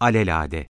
alelade.